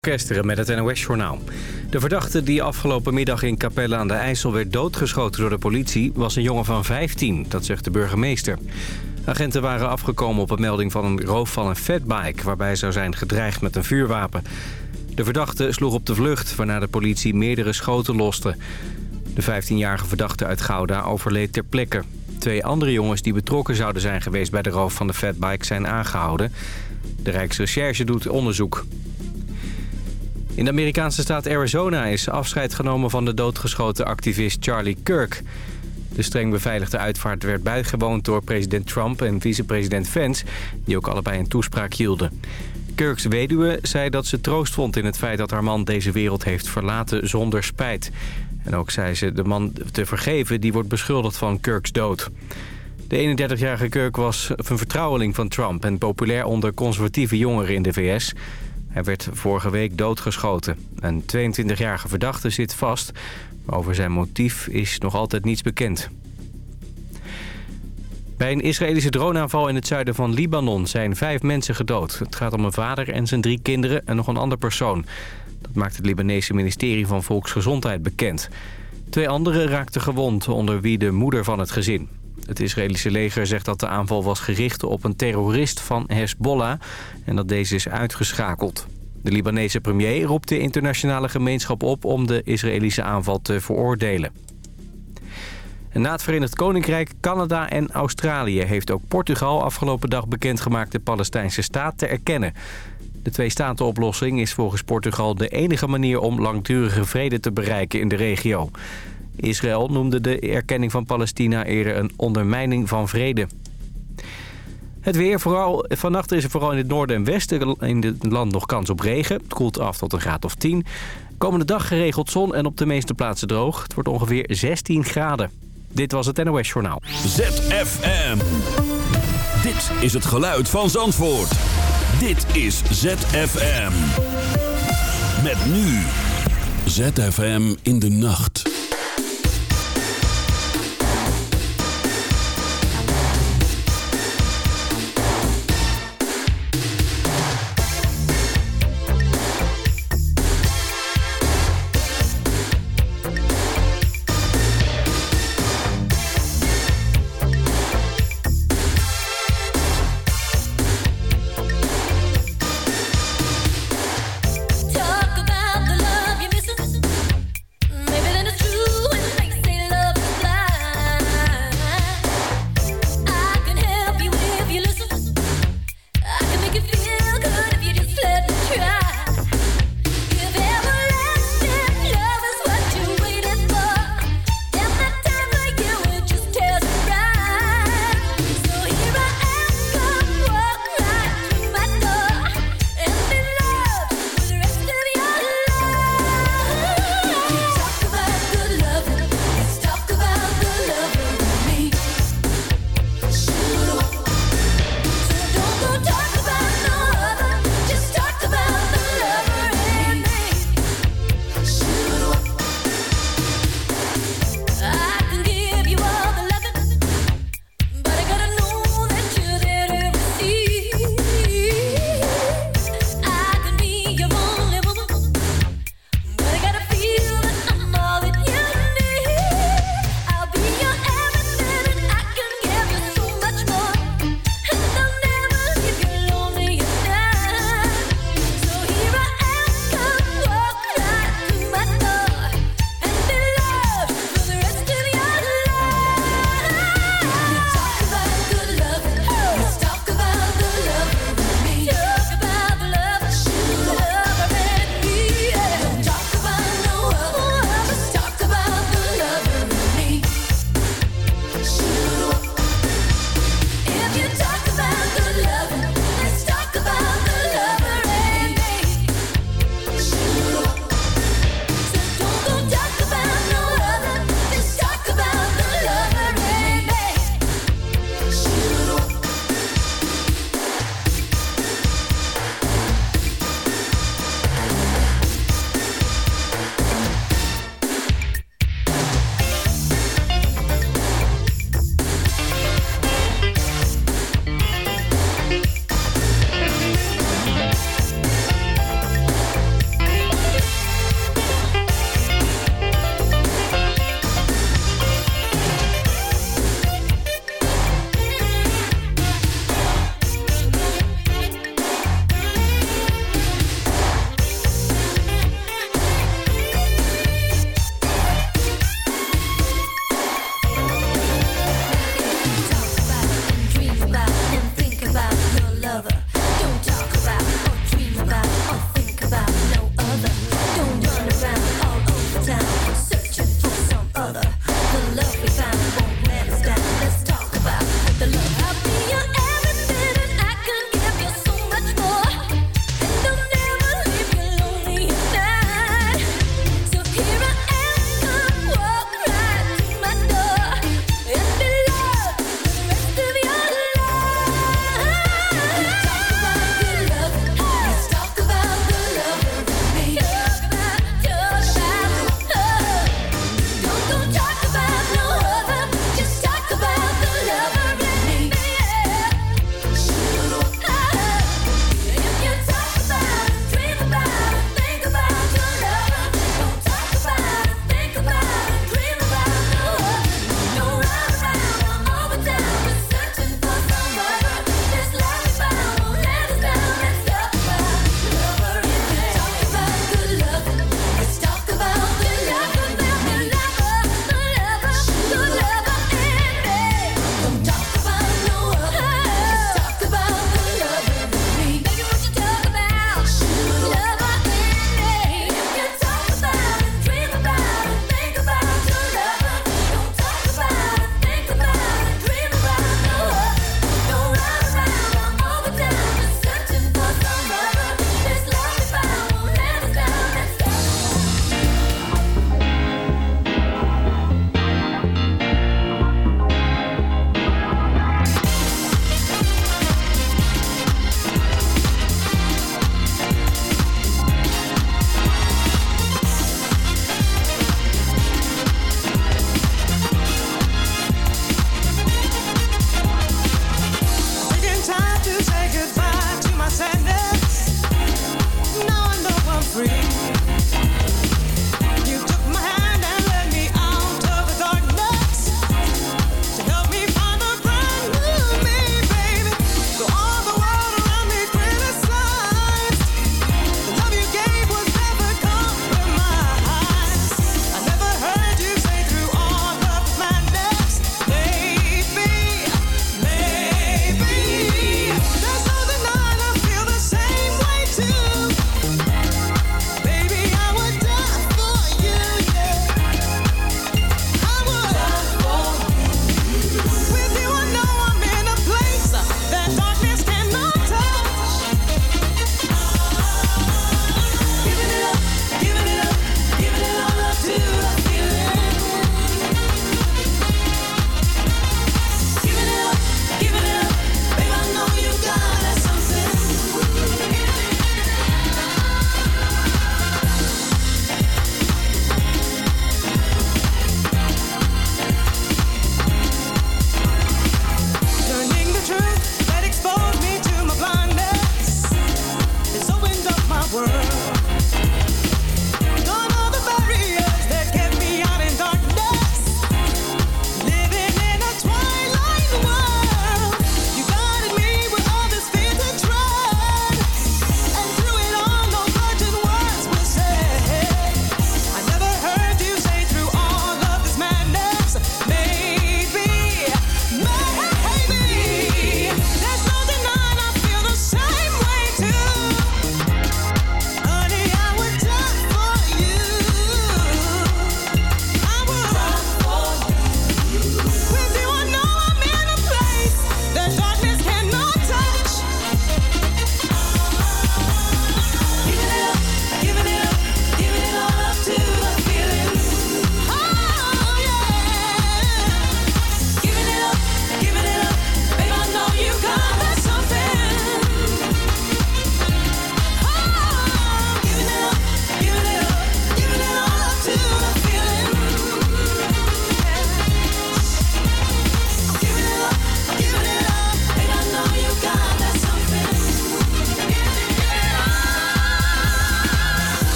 Kesteren met het NOS-journaal. De verdachte die afgelopen middag in Capelle aan de IJssel werd doodgeschoten door de politie... was een jongen van 15, dat zegt de burgemeester. Agenten waren afgekomen op een melding van een roof van een fatbike... waarbij zou zijn gedreigd met een vuurwapen. De verdachte sloeg op de vlucht, waarna de politie meerdere schoten loste. De 15-jarige verdachte uit Gouda overleed ter plekke. Twee andere jongens die betrokken zouden zijn geweest bij de roof van de fatbike zijn aangehouden. De Rijksrecherche doet onderzoek. In de Amerikaanse staat Arizona is afscheid genomen van de doodgeschoten activist Charlie Kirk. De streng beveiligde uitvaart werd bijgewoond door president Trump en vicepresident Vance... die ook allebei een toespraak hielden. Kirks weduwe zei dat ze troost vond in het feit dat haar man deze wereld heeft verlaten zonder spijt. En ook zei ze de man te vergeven die wordt beschuldigd van Kirks dood. De 31-jarige Kirk was een vertrouweling van Trump en populair onder conservatieve jongeren in de VS... Hij werd vorige week doodgeschoten. Een 22-jarige verdachte zit vast. Over zijn motief is nog altijd niets bekend. Bij een Israëlische droneaanval in het zuiden van Libanon zijn vijf mensen gedood. Het gaat om een vader en zijn drie kinderen en nog een ander persoon. Dat maakt het Libanese ministerie van Volksgezondheid bekend. Twee anderen raakten gewond, onder wie de moeder van het gezin. Het Israëlische leger zegt dat de aanval was gericht op een terrorist van Hezbollah... en dat deze is uitgeschakeld. De Libanese premier roept de internationale gemeenschap op om de Israëlische aanval te veroordelen. na het Verenigd Koninkrijk, Canada en Australië... heeft ook Portugal afgelopen dag bekendgemaakt de Palestijnse staat te erkennen. De twee-staten-oplossing is volgens Portugal de enige manier om langdurige vrede te bereiken in de regio. Israël noemde de erkenning van Palestina eerder een ondermijning van vrede. Het weer, vooral, vannacht is er vooral in het noorden en westen in het land nog kans op regen. Het koelt af tot een graad of 10. Komende dag geregeld zon en op de meeste plaatsen droog. Het wordt ongeveer 16 graden. Dit was het NOS Journaal. ZFM. Dit is het geluid van Zandvoort. Dit is ZFM. Met nu. ZFM in de nacht.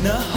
enough.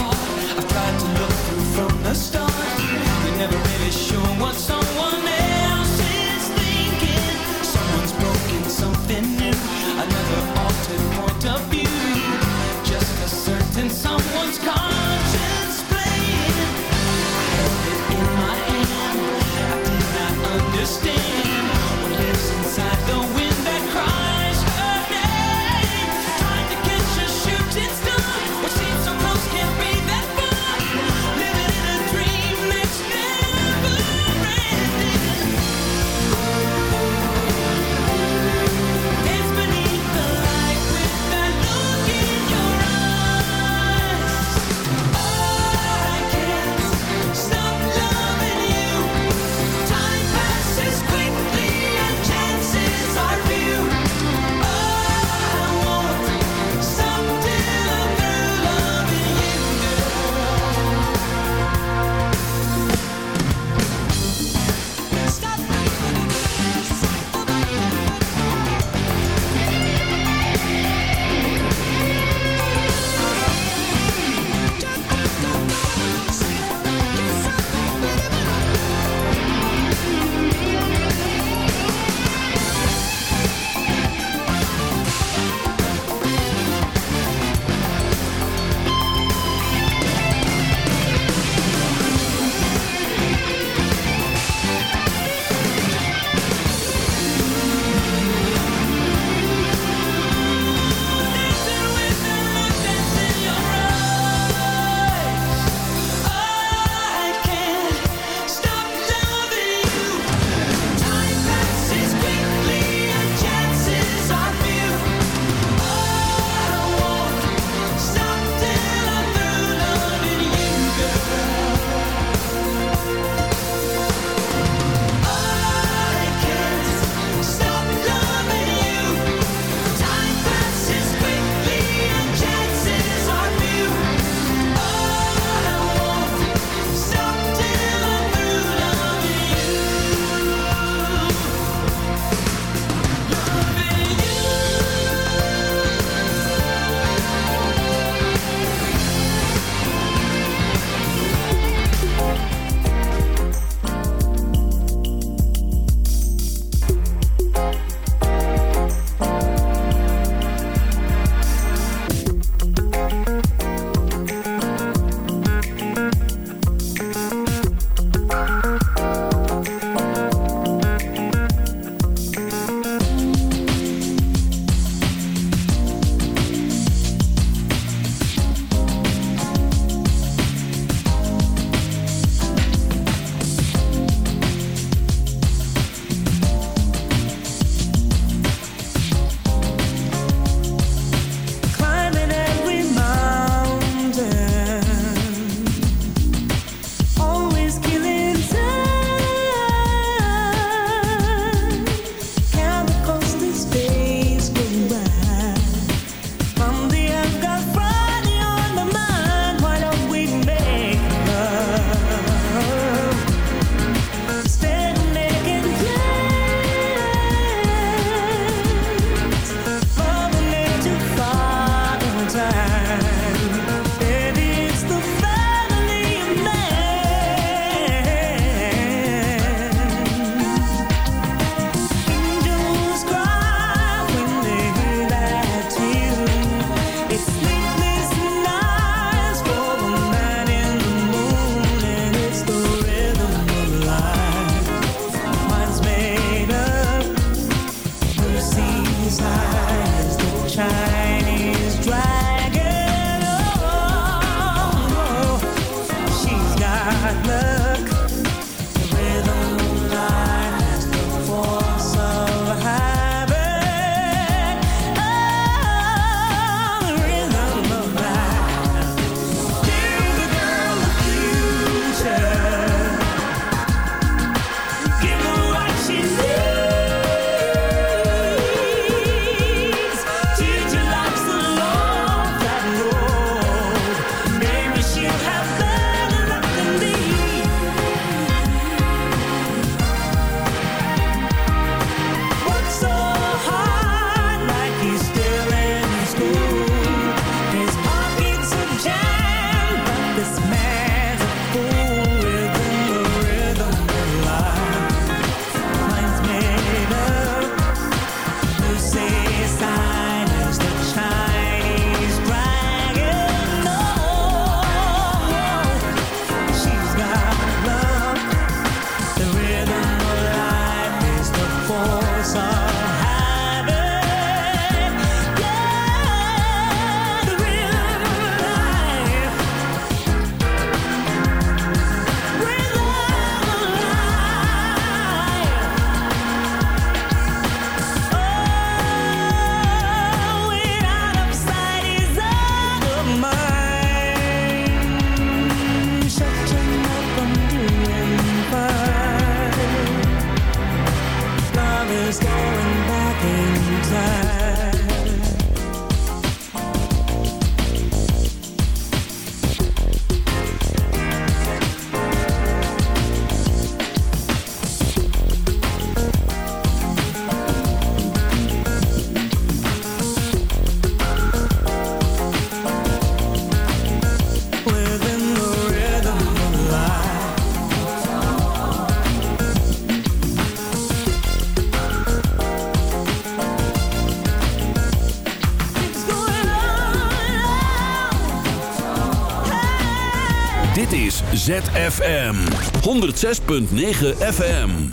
ZFM 106.9 FM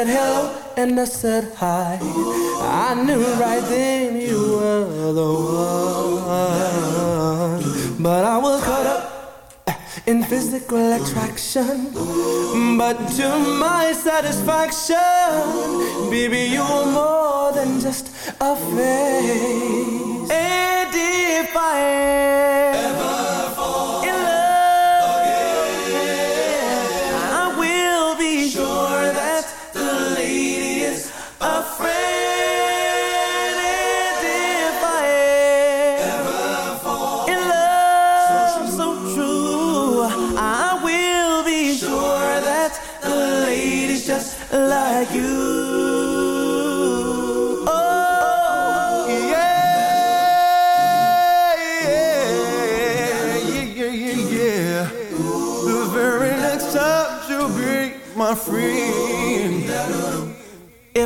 said hello and I said hi. I knew right then you were the one. But I was caught up in physical attraction. But to my satisfaction, baby, you were more than just a face. A defiant.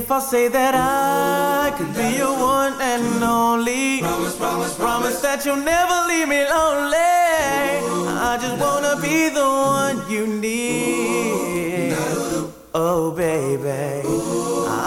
If I say that I could be your one and only Promise, promise, promise that you'll never leave me lonely. I just wanna be the one you need.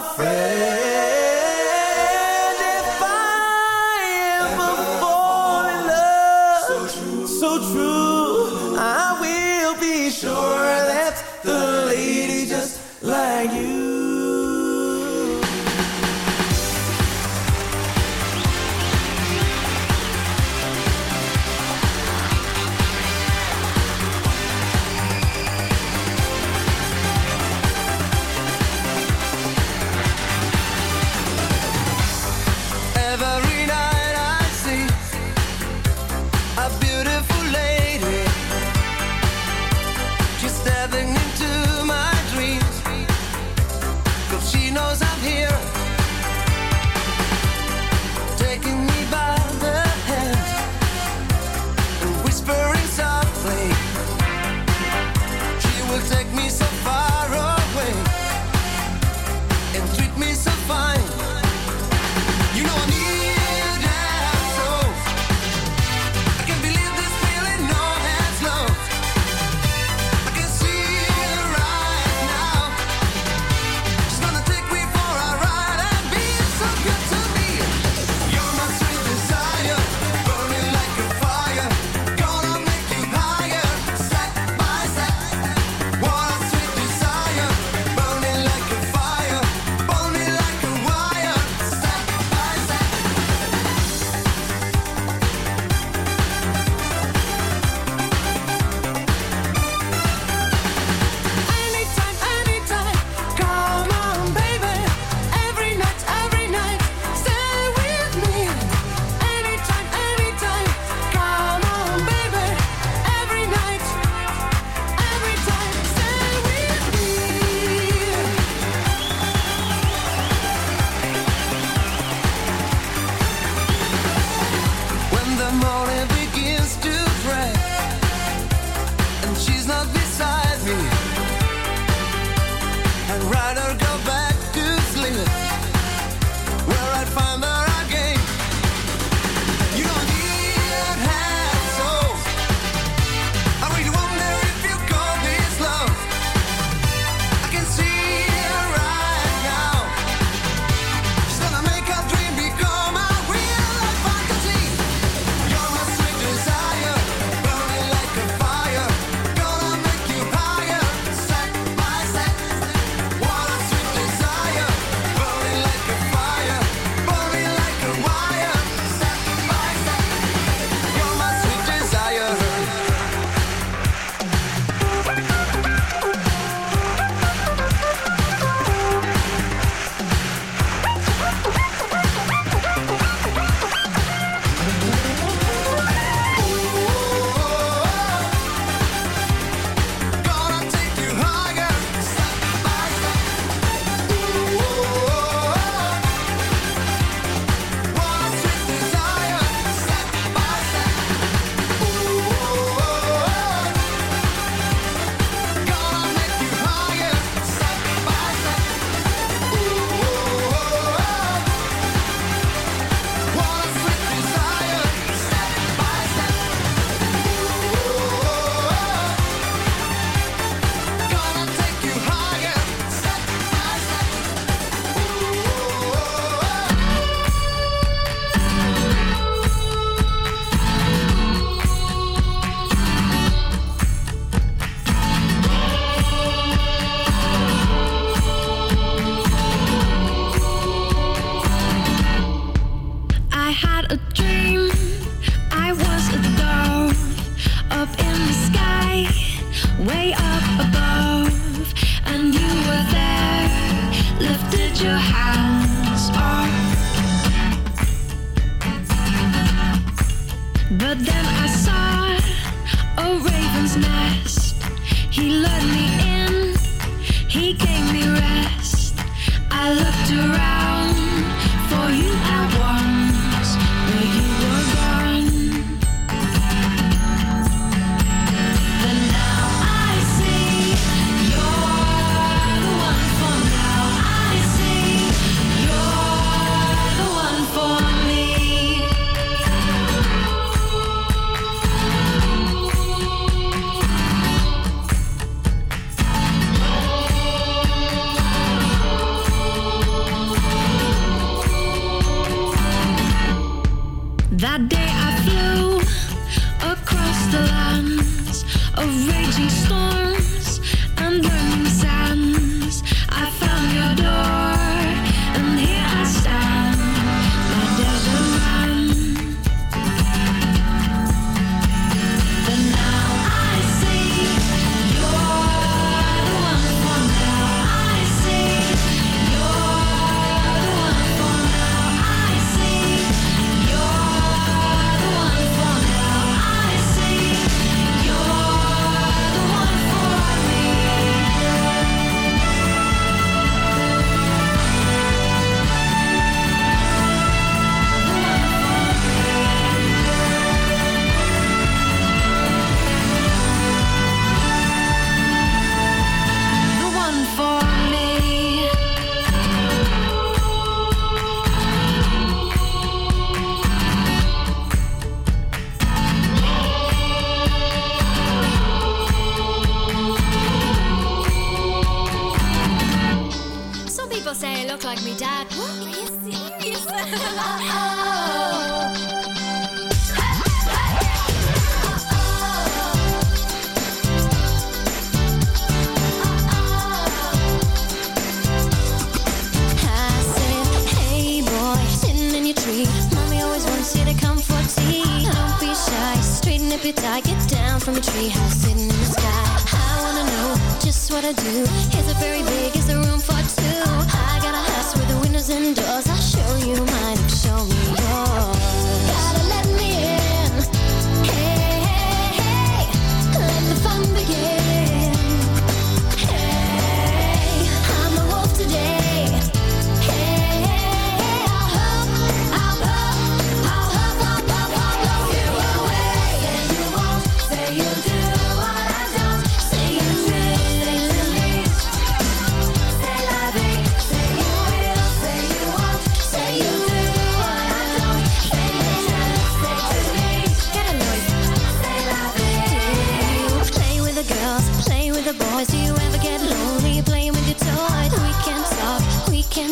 afraid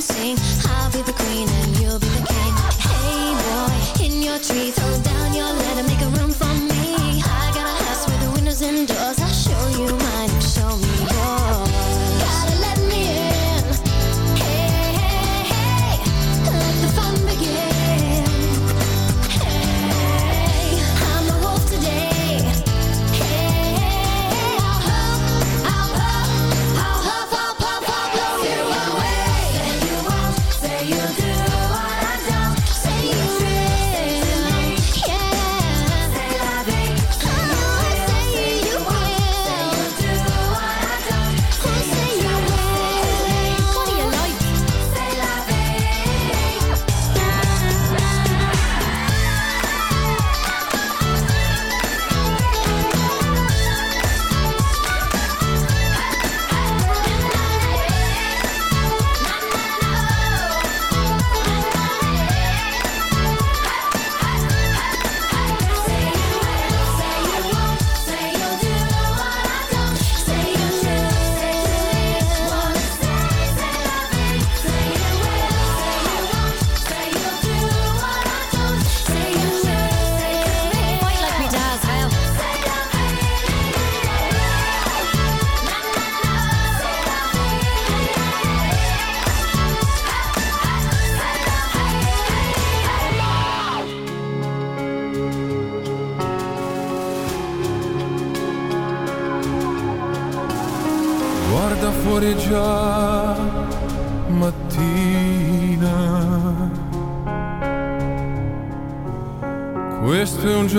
dancing.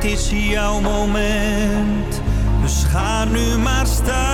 dit is jouw moment. Dus ga nu maar staan.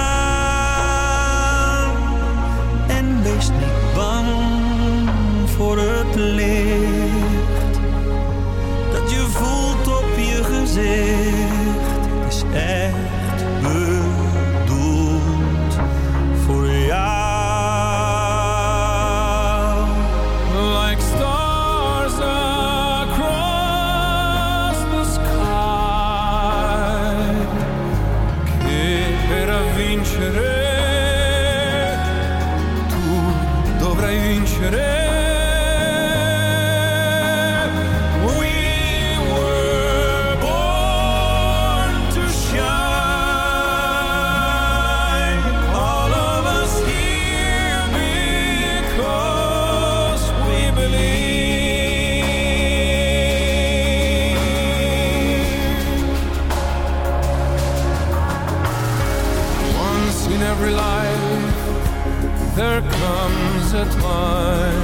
apart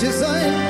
design